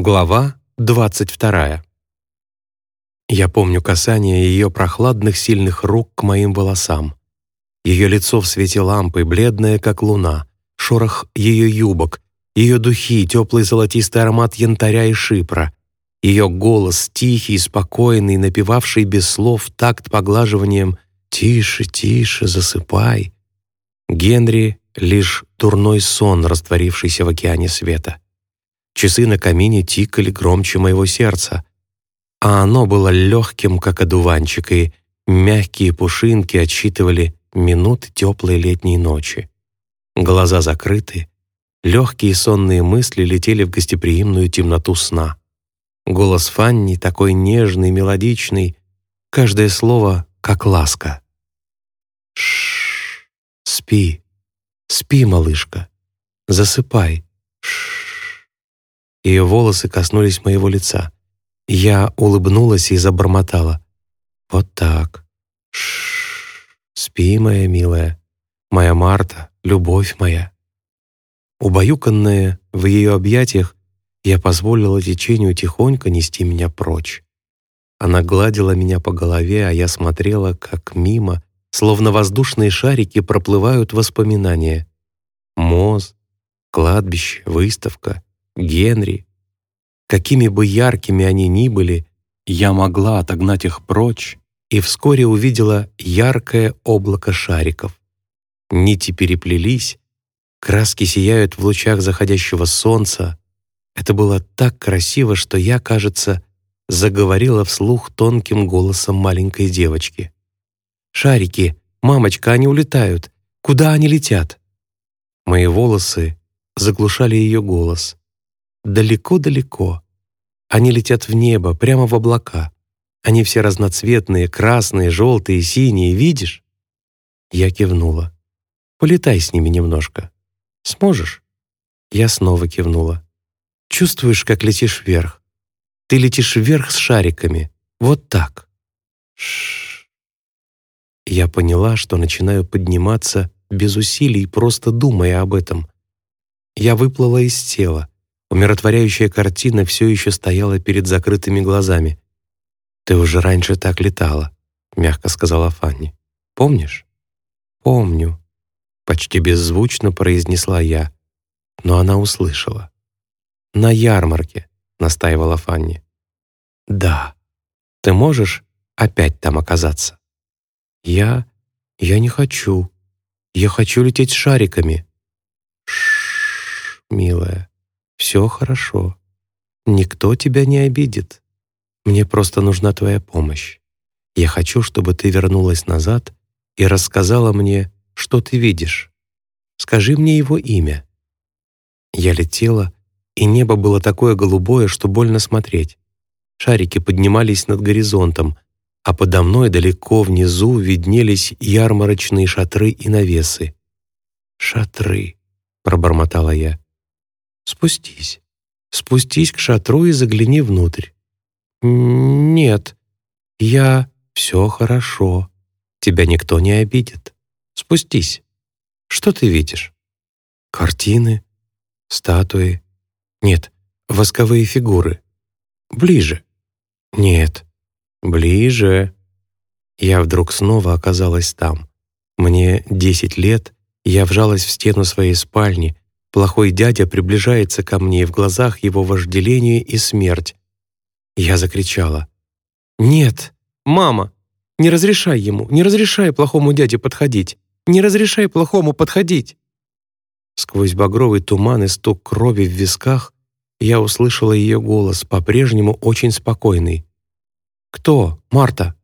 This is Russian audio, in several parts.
Глава 22. Я помню касание ее прохладных сильных рук к моим волосам. Ее лицо в свете лампы, бледное, как луна, шорох ее юбок, ее духи, теплый золотистый аромат янтаря и шипра, ее голос, тихий, спокойный, напевавший без слов такт поглаживанием «Тише, тише, засыпай». Генри — лишь дурной сон, растворившийся в океане света. Часы на камине тикали громче моего сердца, а оно было легким, как одуванчик, и мягкие пушинки отсчитывали минуты теплой летней ночи. Глаза закрыты, легкие сонные мысли летели в гостеприимную темноту сна. Голос Фанни такой нежный, мелодичный, каждое слово как ласка. Шш, спи, спи, малышка, засыпай. Ее волосы коснулись моего лица. Я улыбнулась и забормотала. Вот так. Шш, спи, моя милая, моя Марта, любовь моя. Убаюканная в ее объятиях, я позволила течению тихонько нести меня прочь. Она гладила меня по голове, а я смотрела, как мимо, словно воздушные шарики, проплывают воспоминания. Моз, кладбище, выставка, Генри. Какими бы яркими они ни были, я могла отогнать их прочь и вскоре увидела яркое облако шариков. Нити переплелись, краски сияют в лучах заходящего солнца. Это было так красиво, что я, кажется, заговорила вслух тонким голосом маленькой девочки. «Шарики, мамочка, они улетают. Куда они летят?» Мои волосы заглушали ее голос. Далеко-далеко. Они летят в небо, прямо в облака. Они все разноцветные, красные, желтые, синие, видишь? Я кивнула. Полетай с ними немножко. Сможешь? Я снова кивнула. Чувствуешь, как летишь вверх? Ты летишь вверх с шариками. Вот так. Ш Я поняла, что начинаю подниматься без усилий, просто думая об этом. Я выплыла из тела. Умиротворяющая картина все еще стояла перед закрытыми глазами. «Ты уже раньше так летала», — мягко сказала Фанни. «Помнишь?» «Помню», — почти беззвучно произнесла я, но она услышала. «На ярмарке», — настаивала Фанни. «Да. Ты можешь опять там оказаться?» «Я... я не хочу. Я хочу лететь шариками». «Шш, милая, все хорошо. Никто тебя не обидит. Мне просто нужна твоя помощь. Я хочу, чтобы ты вернулась назад и рассказала мне, что ты видишь. Скажи мне его имя». Я летела, и небо было такое голубое, что больно смотреть. Шарики поднимались над горизонтом, а подо мной далеко внизу виднелись ярмарочные шатры и навесы. «Шатры», — пробормотала я. «Спустись. Спустись к шатру и загляни внутрь». «Нет, я... Все хорошо. Тебя никто не обидит. Спустись. Что ты видишь?» «Картины, статуи, нет, восковые фигуры. Ближе. Нет. Ближе. Я вдруг снова оказалась там. Мне десять лет, я вжалась в стену своей спальни. Плохой дядя приближается ко мне, и в глазах его вожделение и смерть. Я закричала. «Нет, мама, не разрешай ему, не разрешай плохому дяде подходить, не разрешай плохому подходить!» Сквозь багровый туман и стук крови в висках я услышала ее голос, по-прежнему очень спокойный. «Кто, Марта?»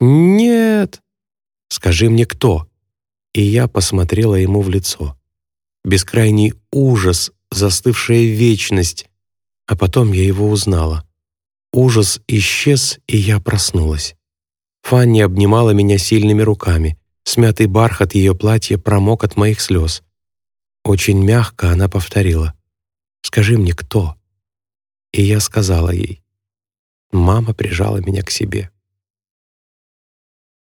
«Нет!» «Скажи мне, кто?» И я посмотрела ему в лицо. Бескрайний ужас, застывшая вечность. А потом я его узнала. Ужас исчез, и я проснулась. Фанни обнимала меня сильными руками. Смятый бархат ее платья промок от моих слез. Очень мягко она повторила. «Скажи мне, кто?» И я сказала ей. Мама прижала меня к себе.